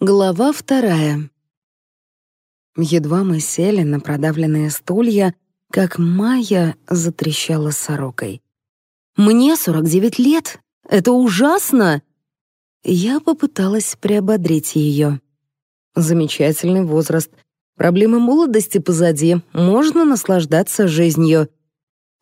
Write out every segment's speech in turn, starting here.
Глава вторая. Едва мы сели на продавленные стулья, как Майя затрещала сорокой. «Мне 49 лет! Это ужасно!» Я попыталась приободрить ее. «Замечательный возраст. Проблемы молодости позади. Можно наслаждаться жизнью».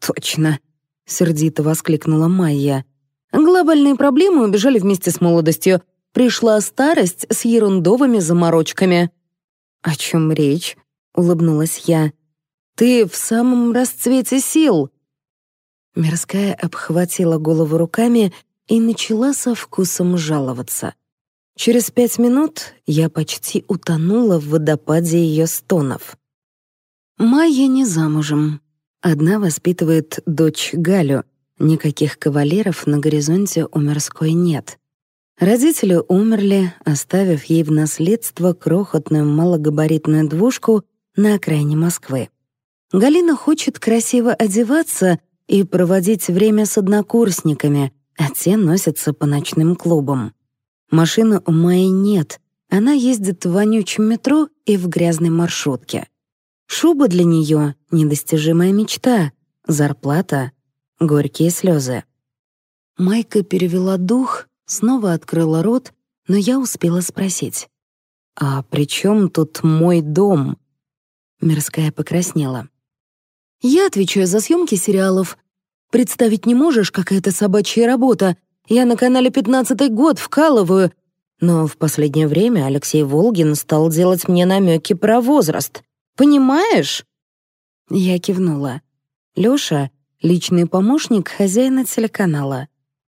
«Точно!» — сердито воскликнула Майя. «Глобальные проблемы убежали вместе с молодостью пришла старость с ерундовыми заморочками». «О чем речь?» — улыбнулась я. «Ты в самом расцвете сил». Мирская обхватила голову руками и начала со вкусом жаловаться. Через пять минут я почти утонула в водопаде ее стонов. Майя не замужем. Одна воспитывает дочь Галю. Никаких кавалеров на горизонте у Мирской нет. Родители умерли, оставив ей в наследство крохотную малогабаритную двушку на окраине Москвы. Галина хочет красиво одеваться и проводить время с однокурсниками, а те носятся по ночным клубам. Машины у Майи нет, она ездит в вонючем метро и в грязной маршрутке. Шуба для нее — недостижимая мечта, зарплата — горькие слезы. Майка перевела дух Снова открыла рот, но я успела спросить. «А при чем тут мой дом?» Мирская покраснела. «Я отвечаю за съемки сериалов. Представить не можешь, какая это собачья работа. Я на канале «Пятнадцатый год» вкалываю. Но в последнее время Алексей Волгин стал делать мне намеки про возраст. Понимаешь?» Я кивнула. Лёша — личный помощник хозяина телеканала.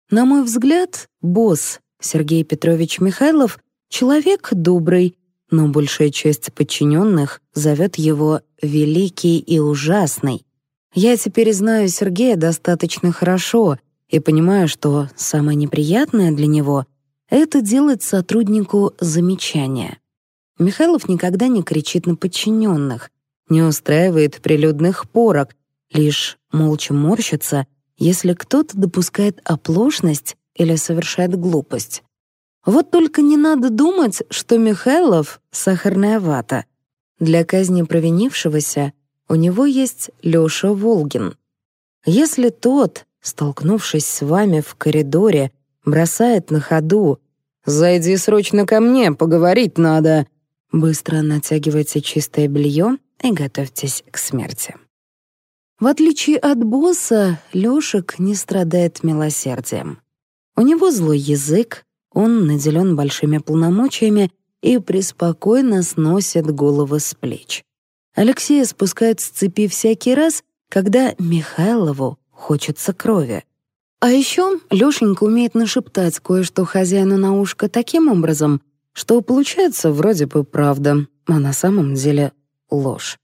На мой взгляд, босс Сергей Петрович Михайлов — человек добрый, но большая часть подчиненных зовет его «великий и ужасный». Я теперь знаю Сергея достаточно хорошо и понимаю, что самое неприятное для него — это делать сотруднику замечания. Михайлов никогда не кричит на подчиненных, не устраивает прилюдных порок, лишь молча морщится — если кто-то допускает оплошность или совершает глупость. Вот только не надо думать, что Михайлов — сахарная вата. Для казни провинившегося у него есть Лёша Волгин. Если тот, столкнувшись с вами в коридоре, бросает на ходу «Зайди срочно ко мне, поговорить надо», быстро натягивайте чистое белье и готовьтесь к смерти. В отличие от босса, Лёшек не страдает милосердием. У него злой язык, он наделен большими полномочиями и преспокойно сносит головы с плеч. Алексея спускают с цепи всякий раз, когда Михайлову хочется крови. А еще Лёшенька умеет нашептать кое-что хозяину на ушко таким образом, что получается вроде бы правда, а на самом деле ложь.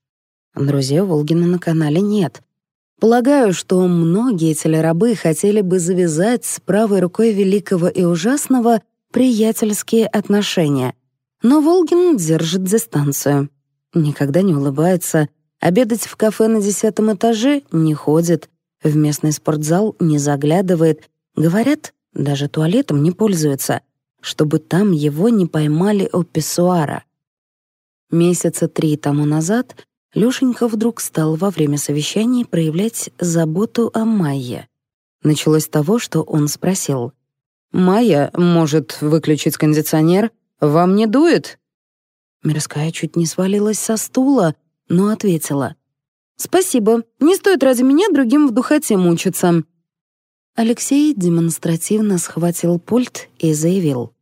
Друзей Волгина на канале нет. Полагаю, что многие телерабы хотели бы завязать с правой рукой великого и ужасного приятельские отношения. Но Волгин держит дистанцию. Никогда не улыбается, обедать в кафе на десятом этаже не ходит, в местный спортзал не заглядывает. Говорят, даже туалетом не пользуется, чтобы там его не поймали у писсуара. Месяца три тому назад Лёшенька вдруг стал во время совещания проявлять заботу о Майе. Началось с того, что он спросил. «Майя, может, выключить кондиционер? Вам не дует?» Мирская чуть не свалилась со стула, но ответила. «Спасибо, не стоит ради меня другим в духоте мучиться». Алексей демонстративно схватил пульт и заявил.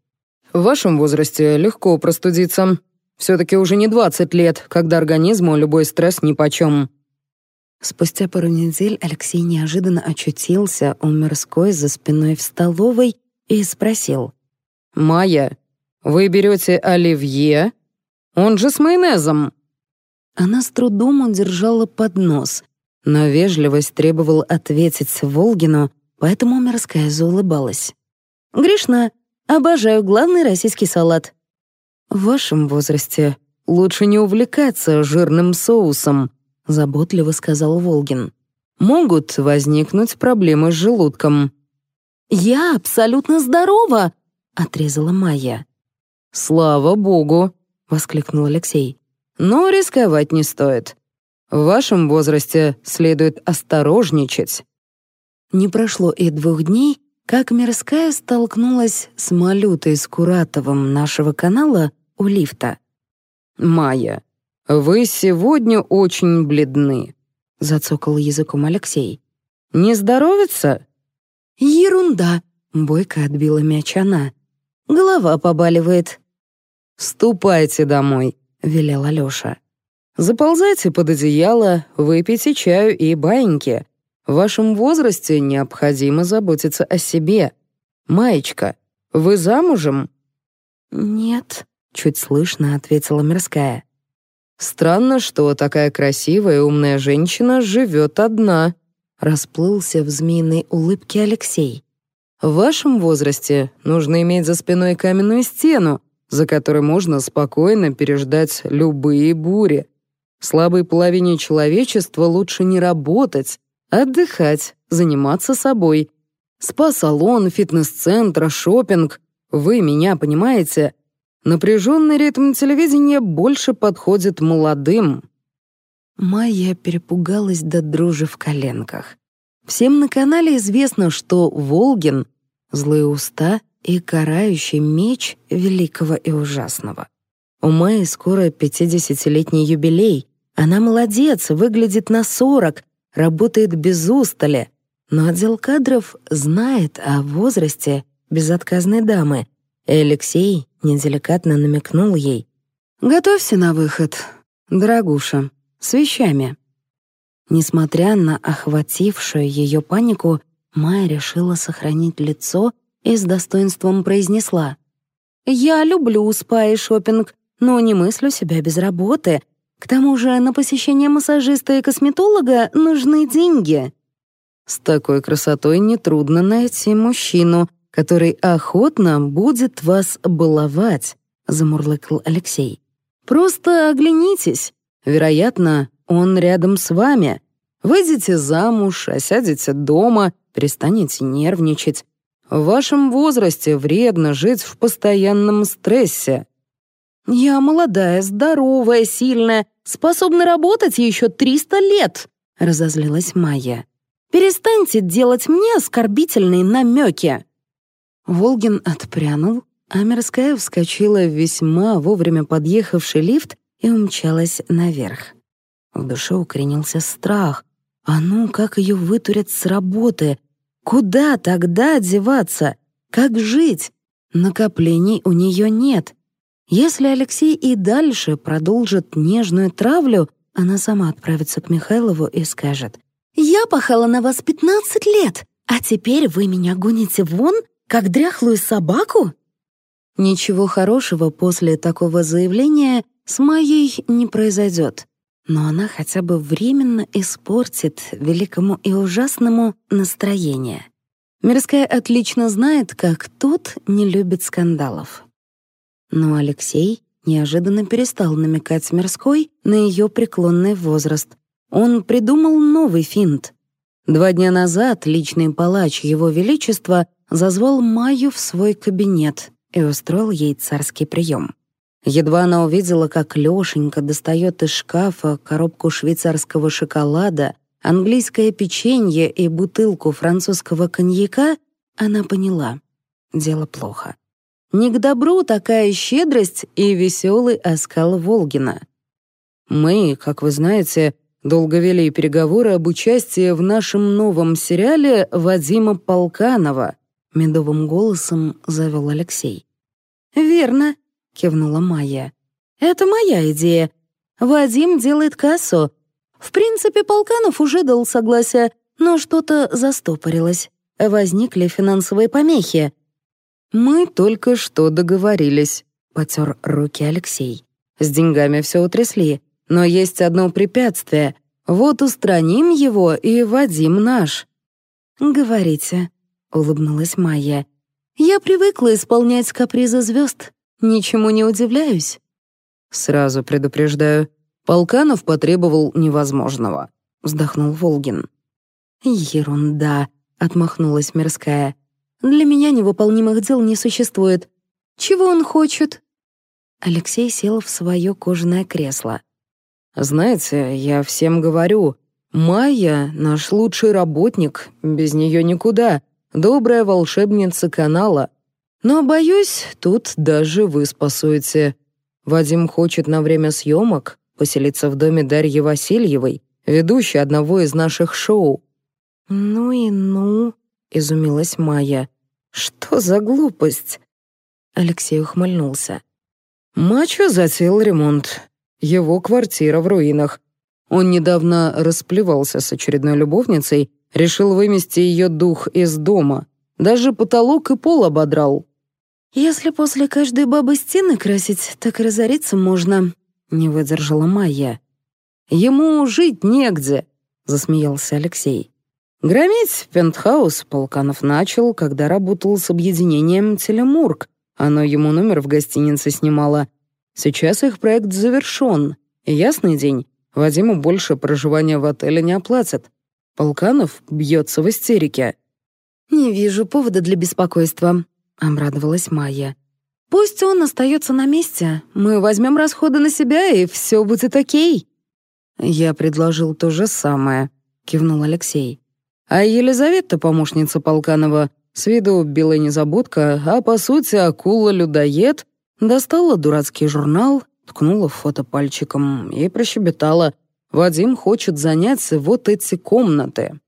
«В вашем возрасте легко простудиться. Все-таки уже не 20 лет, когда организму любой стресс нипочем. Спустя пару недель Алексей неожиданно очутился у мирской за спиной в столовой и спросил. «Майя, вы берете оливье? Он же с майонезом». Она с трудом удержала поднос, но вежливость требовал ответить Волгину, поэтому мирская заулыбалась. «Грешна. Обожаю главный российский салат. «В вашем возрасте лучше не увлекаться жирным соусом», — заботливо сказал Волгин. «Могут возникнуть проблемы с желудком». «Я абсолютно здорова», — отрезала Майя. «Слава богу!» — воскликнул Алексей. «Но рисковать не стоит. В вашем возрасте следует осторожничать». Не прошло и двух дней, как Мирская столкнулась с Малютой Скуратовым нашего канала у лифта. «Майя, вы сегодня очень бледны», — зацокал языком Алексей. «Не здоровится?» «Ерунда», — бойко отбила мяч она. «Голова побаливает». «Ступайте домой», — велел Алёша. «Заползайте под одеяло, выпейте чаю и баиньки. В вашем возрасте необходимо заботиться о себе. Маечка, вы замужем?» «Нет», — чуть слышно ответила Мирская. «Странно, что такая красивая и умная женщина живет одна», — расплылся в змеиной улыбке Алексей. «В вашем возрасте нужно иметь за спиной каменную стену, за которой можно спокойно переждать любые бури. Слабой половине человечества лучше не работать, отдыхать, заниматься собой. Спа-салон, фитнес-центр, шопинг. Вы меня понимаете? Напряженный ритм телевидения больше подходит молодым. Майя перепугалась до дрожи в коленках. Всем на канале известно, что Волгин — злые уста и карающий меч великого и ужасного. У Майи скоро пятидесятилетний юбилей. Она молодец, выглядит на сорок, работает без устали. Но отдел кадров знает о возрасте безотказной дамы. И Алексей неделикатно намекнул ей. «Готовься на выход, дорогуша, с вещами». Несмотря на охватившую ее панику, Майя решила сохранить лицо и с достоинством произнесла. «Я люблю спа и шопинг, но не мыслю себя без работы. К тому же на посещение массажиста и косметолога нужны деньги». «С такой красотой нетрудно найти мужчину, который охотно будет вас баловать», — замурлыкал Алексей. «Просто оглянитесь. Вероятно, он рядом с вами. Выйдете замуж, осядете дома, перестанете нервничать. В вашем возрасте вредно жить в постоянном стрессе. Я молодая, здоровая, сильная, способна работать еще 300 лет, разозлилась Майя. Перестаньте делать мне оскорбительные намеки. Волгин отпрянул, а Мирская вскочила в весьма вовремя подъехавший лифт и умчалась наверх. В душе укоренился страх. А ну, как ее вытурят с работы — Куда тогда одеваться? Как жить? Накоплений у нее нет. Если Алексей и дальше продолжит нежную травлю, она сама отправится к Михайлову и скажет, «Я пахала на вас 15 лет, а теперь вы меня гоните вон, как дряхлую собаку?» Ничего хорошего после такого заявления с Майей не произойдет но она хотя бы временно испортит великому и ужасному настроение. Мирская отлично знает, как тот не любит скандалов. Но Алексей неожиданно перестал намекать Мирской на ее преклонный возраст. Он придумал новый финт. Два дня назад личный палач Его Величества зазвал Майю в свой кабинет и устроил ей царский прием. Едва она увидела, как Лёшенька достает из шкафа коробку швейцарского шоколада, английское печенье и бутылку французского коньяка, она поняла — дело плохо. Не к добру такая щедрость и веселый оскал Волгина. Мы, как вы знаете, долго вели переговоры об участии в нашем новом сериале Вадима Полканова, медовым голосом завел Алексей. «Верно», — кивнула Майя. «Это моя идея. Вадим делает кассу. В принципе, Полканов уже дал согласие, но что-то застопорилось. Возникли финансовые помехи». «Мы только что договорились», — потер руки Алексей. «С деньгами все утрясли, но есть одно препятствие. Вот устраним его, и Вадим наш». «Говорите», — улыбнулась Майя. «Я привыкла исполнять капризы звезд. Ничему не удивляюсь. Сразу предупреждаю, Полканов потребовал невозможного, вздохнул Волгин. Ерунда, отмахнулась Мирская. Для меня невыполнимых дел не существует. Чего он хочет? Алексей сел в свое кожаное кресло. «Знаете, я всем говорю, Майя — наш лучший работник, без нее никуда, добрая волшебница канала. Но, боюсь, тут даже вы спасуете. Вадим хочет на время съемок поселиться в доме Дарьи Васильевой, ведущей одного из наших шоу». «Ну и ну», — изумилась Майя. «Что за глупость?» Алексей ухмыльнулся. Мачо затеял ремонт. Его квартира в руинах. Он недавно расплевался с очередной любовницей, решил вымести ее дух из дома. Даже потолок и пол ободрал. «Если после каждой бабы стены красить, так разориться можно», — не выдержала Майя. «Ему жить негде», — засмеялся Алексей. Громить пентхаус Полканов начал, когда работал с объединением «Телемург». Оно ему номер в гостинице снимало. Сейчас их проект завершен. ясный день, Вадиму больше проживания в отеле не оплатят. Полканов бьется в истерике. «Не вижу повода для беспокойства», — обрадовалась Майя. «Пусть он остается на месте. Мы возьмем расходы на себя, и все будет окей». «Я предложил то же самое», — кивнул Алексей. «А Елизавета, помощница Полканова, с виду белая незабудка, а по сути акула-людоед, достала дурацкий журнал, ткнула в фото пальчиком и прощебетала. «Вадим хочет занять вот эти комнаты».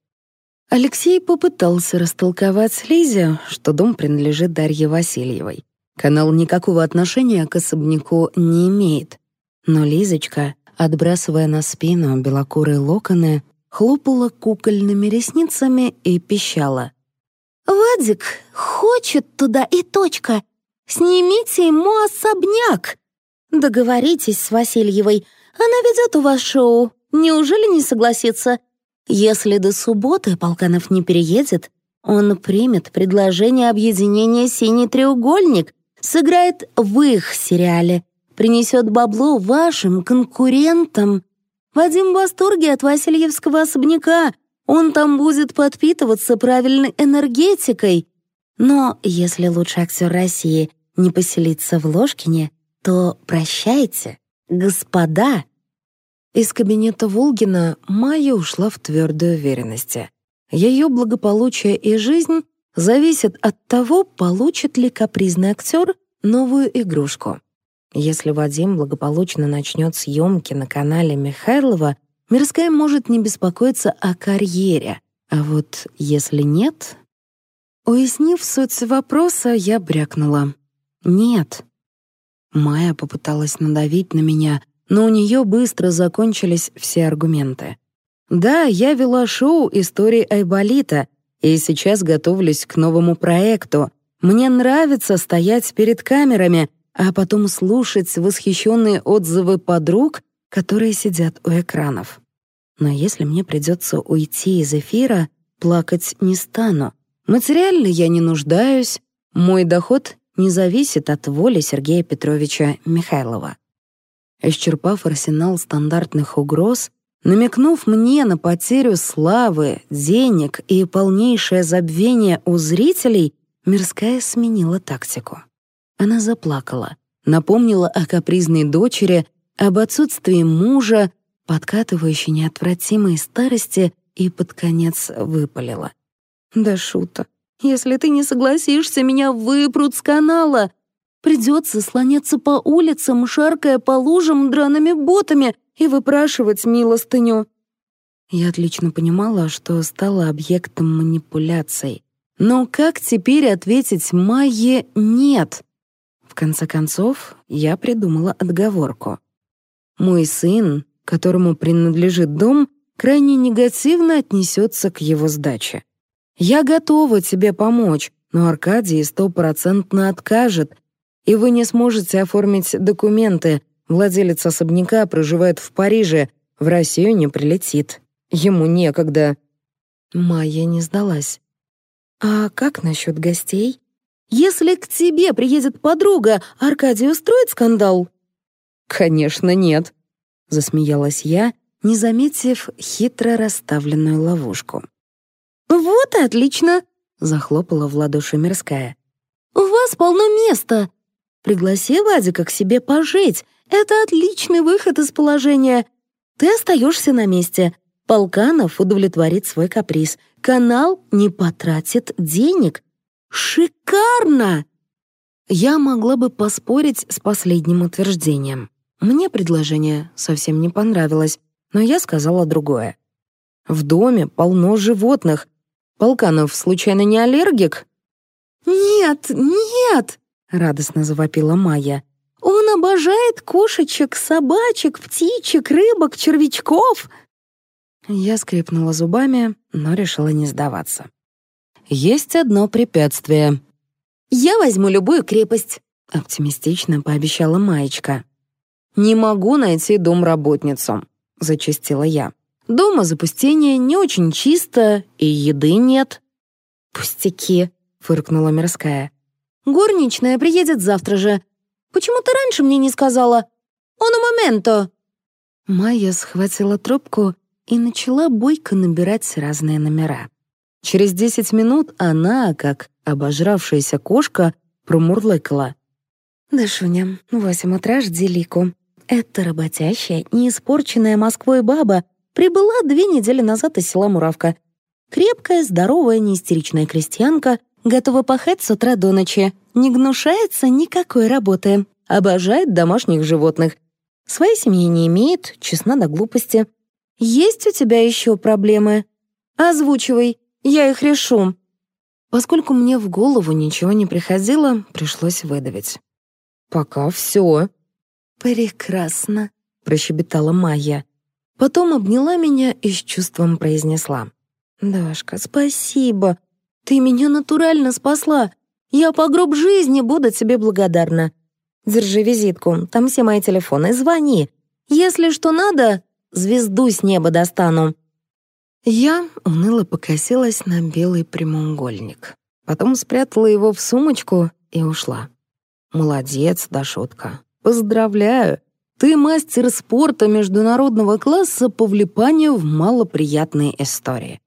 Алексей попытался растолковать Лизе, что дом принадлежит Дарье Васильевой. Канал никакого отношения к особняку не имеет. Но Лизочка, отбрасывая на спину белокурые локоны, хлопала кукольными ресницами и пищала. «Вадик хочет туда и точка. Снимите ему особняк!» Договоритесь с Васильевой. Она ведет у вас шоу. Неужели не согласится? Если до субботы Полканов не переедет, он примет предложение объединения «Синий треугольник», сыграет в их сериале, принесет бабло вашим конкурентам. Вадим в восторге от Васильевского особняка. Он там будет подпитываться правильной энергетикой. Но если лучший актер России не поселится в Ложкине — то прощайте, господа». Из кабинета Волгина Майя ушла в твердой уверенности. Ее благополучие и жизнь зависят от того, получит ли капризный актер новую игрушку. Если Вадим благополучно начнет съемки на канале Михайлова, Мирская может не беспокоиться о карьере. А вот если нет... Уяснив суть вопроса, я брякнула. «Нет, Майя попыталась надавить на меня, но у нее быстро закончились все аргументы. Да, я вела шоу «Истории Айболита», и сейчас готовлюсь к новому проекту. Мне нравится стоять перед камерами, а потом слушать восхищенные отзывы подруг, которые сидят у экранов. Но если мне придется уйти из эфира, плакать не стану. Материально я не нуждаюсь, мой доход не зависит от воли Сергея Петровича Михайлова. Исчерпав арсенал стандартных угроз, намекнув мне на потерю славы, денег и полнейшее забвение у зрителей, Мирская сменила тактику. Она заплакала, напомнила о капризной дочери, об отсутствии мужа, подкатывающей неотвратимой старости и под конец выпалила. «Да шута, если ты не согласишься, меня выпрут с канала. Придется слоняться по улицам, шаркая по лужам драными ботами и выпрашивать милостыню». Я отлично понимала, что стала объектом манипуляций. Но как теперь ответить Майе «нет»? В конце концов, я придумала отговорку. Мой сын, которому принадлежит дом, крайне негативно отнесется к его сдаче. Я готова тебе помочь, но Аркадий стопроцентно откажет, и вы не сможете оформить документы. Владелец особняка проживает в Париже, в Россию не прилетит. Ему некогда». Майя не сдалась. «А как насчет гостей? Если к тебе приедет подруга, Аркадий устроит скандал?» «Конечно, нет», — засмеялась я, не заметив хитро расставленную ловушку. «Вот и отлично!» — захлопала в ладоши мирская. «У вас полно места!» Пригласи Вадика к себе пожить. Это отличный выход из положения. Ты остаешься на месте. Полканов удовлетворит свой каприз. Канал не потратит денег. Шикарно! Я могла бы поспорить с последним утверждением. Мне предложение совсем не понравилось, но я сказала другое. В доме полно животных. Полканов случайно не аллергик? «Нет, нет!» — радостно завопила Майя. «Он обожает кошечек, собачек, птичек, рыбок, червячков!» Я скрипнула зубами, но решила не сдаваться. «Есть одно препятствие». «Я возьму любую крепость», — оптимистично пообещала Маечка. «Не могу найти домработницу», — зачастила я. «Дома запустение, не очень чисто, и еды нет». «Пустяки», фыркнула мирская. «Горничная приедет завтра же. Почему ты раньше мне не сказала? Оно моменто!» Майя схватила трубку и начала бойко набирать разные номера. Через десять минут она, как обожравшаяся кошка, промурлыкала. «Дашуня, в восемь утра жди Лику. Эта работящая, неиспорченная Москвой баба прибыла две недели назад из села Муравка. Крепкая, здоровая, неистеричная крестьянка — Готова пахать с утра до ночи. Не гнушается никакой работы. Обожает домашних животных. Своей семьи не имеет, честна до глупости. Есть у тебя еще проблемы? Озвучивай, я их решу. Поскольку мне в голову ничего не приходило, пришлось выдавить. «Пока все». «Прекрасно», — прощебетала Майя. Потом обняла меня и с чувством произнесла. «Дашка, спасибо. Ты меня натурально спасла. Я по гроб жизни буду тебе благодарна. Держи визитку, там все мои телефоны, звони. Если что надо, звезду с неба достану». Я уныло покосилась на белый прямоугольник. Потом спрятала его в сумочку и ушла. «Молодец, Дашутка. Поздравляю. Ты мастер спорта международного класса по влипанию в малоприятные истории.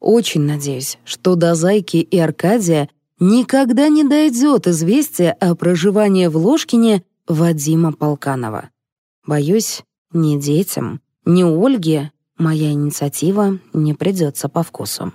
Очень надеюсь, что до Зайки и Аркадия никогда не дойдет известие о проживании в Ложкине Вадима Полканова. Боюсь, ни детям, ни Ольге моя инициатива не придется по вкусу.